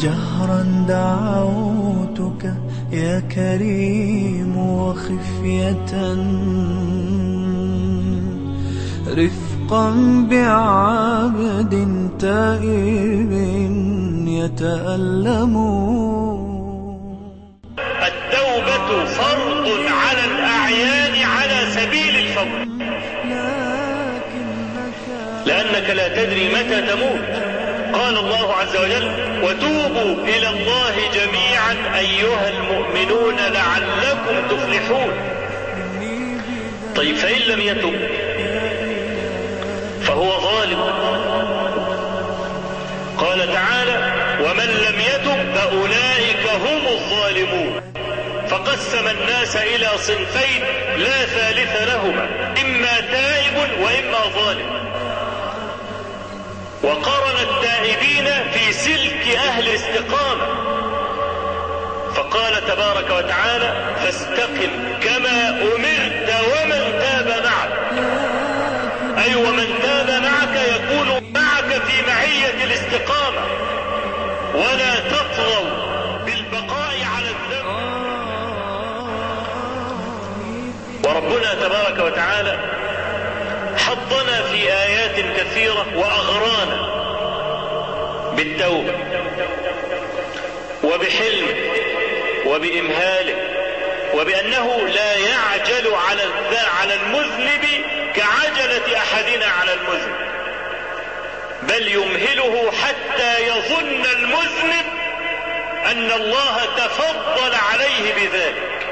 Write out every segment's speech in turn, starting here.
جهرا دعوتك يا كريم وخفية. رفقا بعبد تائب يتألم. التوبة فرض على الأعيان على سبيل لكنك لأنك لا تدري متى تموت. قال الله عز وجل وتوبوا إلى الله جميعا أيها المؤمنون لعلكم تفلحون. طيب فإن لم يتب فهو ظالم قال تعالى ومن لم يتب فأولئك هم الظالمون. فقسم الناس إلى صنفين لا ثالث لهما إما تائب وإما ظالم. وقرن التائبين في سلك أهل الاستقامة. فقال تبارك وتعالى فاستقم كما أمرت ومن تاب معك. أي ومن تاب معك يكون معك في معية الاستقامة. ولا تطغوا بالبقاء على الذنب. وربنا تبارك وتعالى حضنا في آيات كثيرة وأغرانا. بالتوبة وبحلمه وبإمهاله وبأنه لا يعجل على على المذنب كعجلة أحدنا على المذنب بل يمهله حتى يظن المذنب أن الله تفضل عليه بذلك.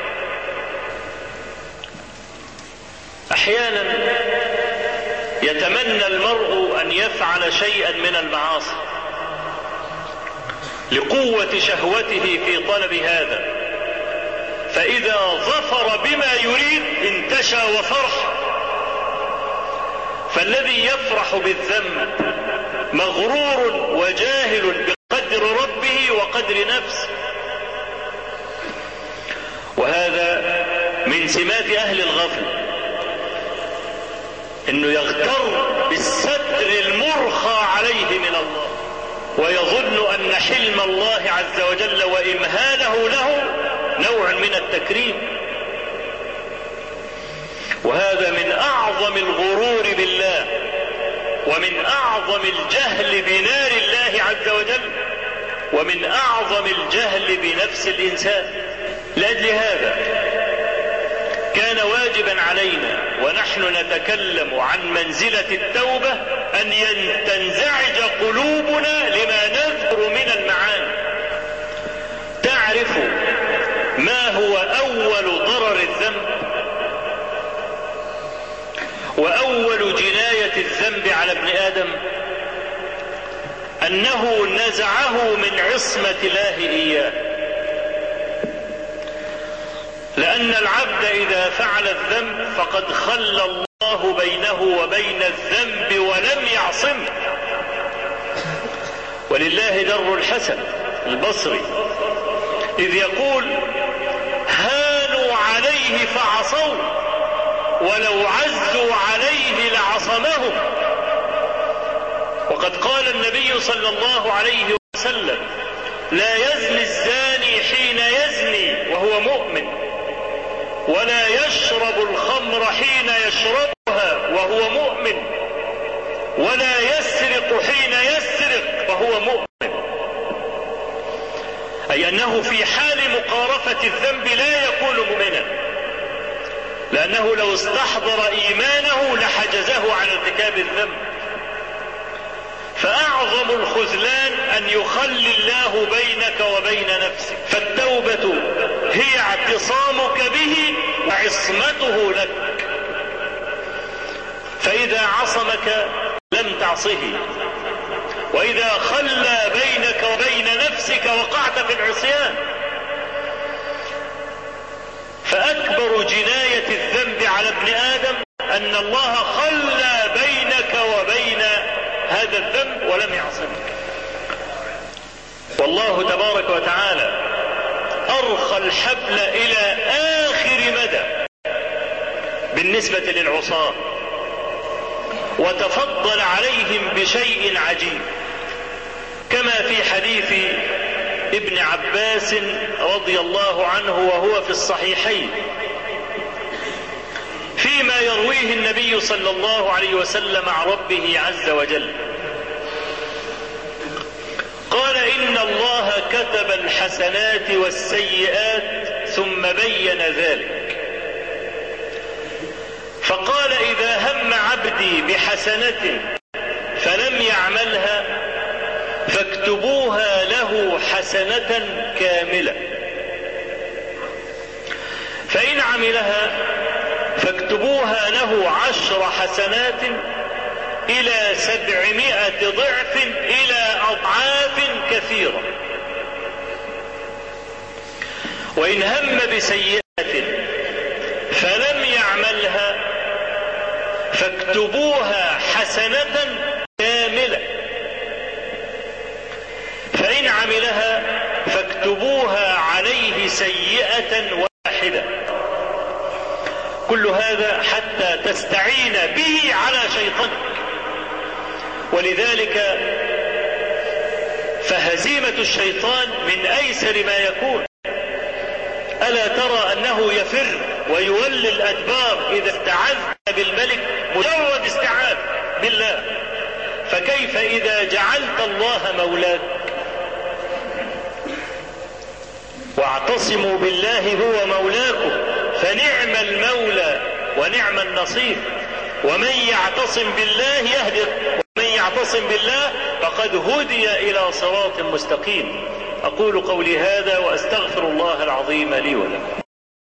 أحيانا يتمنى المرء أن يفعل شيئا من المعاصي. لقوة شهوته في طلب هذا. فإذا ظفر بما يريد انتشى وفرح. فالذي يفرح بالذنب مغرور وجاهل بقدر ربه وقدر نفسه. وهذا من سمات أهل الغفل إنه يغتر بالستر المرخى عليه من الله. ويظن أن حلم الله عز وجل وإمهاله له نوع من التكريم. وهذا من أعظم الغرور بالله ومن أعظم الجهل بنار الله عز وجل ومن أعظم الجهل بنفس الإنسان. لأجل هذا كان واجبا علينا ونحن نتكلم عن منزلة التوبة أن تنزعج الذنب على ابن آدم أنه نزعه من عصمة الله إياه. لأن العبد إذا فعل الذنب فقد خلى الله بينه وبين الذنب ولم يعصمه. ولله در الحسن البصري إذ يقول هانوا عليه فعصوا ولو عزوا عليه وقد قال النبي صلى الله عليه وسلم لا يزني الزاني حين يزني وهو مؤمن ولا يشرب الخمر حين يشربها وهو مؤمن ولا يسرق حين يسرق وهو مؤمن. أي أنه في حال مقارفة الذنب لا يكون مؤمنا لأنه لو استحضر إيمانه لحجزه عن ارتكاب الذنب. فأعظم الخذلان أن يخلي الله بينك وبين نفسك. فالتوبة هي اعتصامك به وعصمته لك. فإذا عصمك لم تعصه. وإذا خلى بينك وبين نفسك وقعت في العصيان. على ابن آدم أن الله خلى بينك وبين هذا الذنب ولم يعصمك. والله تبارك وتعالى أرخى الحبل إلى آخر مدى بالنسبة للعصاة وتفضل عليهم بشيء عجيب كما في حديث ابن عباس رضي الله عنه وهو في الصحيحين. فيما يرويه النبي صلى الله عليه وسلم عن ربه عز وجل. قال إن الله كتب الحسنات والسيئات ثم بين ذلك. فقال إذا هم عبدي بحسنة فلم يعملها فاكتبوها له حسنة كاملة. فإن عملها فاكتبوها له عشر حسنات إلى سبعمائة ضعف إلى أضعاف كثيرة. وإن هم بسيئة فلم يعملها فاكتبوها حسنة كاملة. فإن عملها فاكتبوها عليه سيئة كل هذا حتى تستعين به على شيطانك. ولذلك فهزيمة الشيطان من أيسر ما يكون. ألا ترى أنه يفر ويولي الأدبار إذا استعذ بالملك مجرد استعاذ بالله. فكيف إذا جعلت الله مولاك؟ واعتصموا بالله هو مولاكم. فنعم المولى ونعم النصير ومن يعتصم بالله يهدي ومن يعتصم بالله فقد هدي إلى صراط مستقيم. أقول قولي هذا وأستغفر الله العظيم لي ولكم.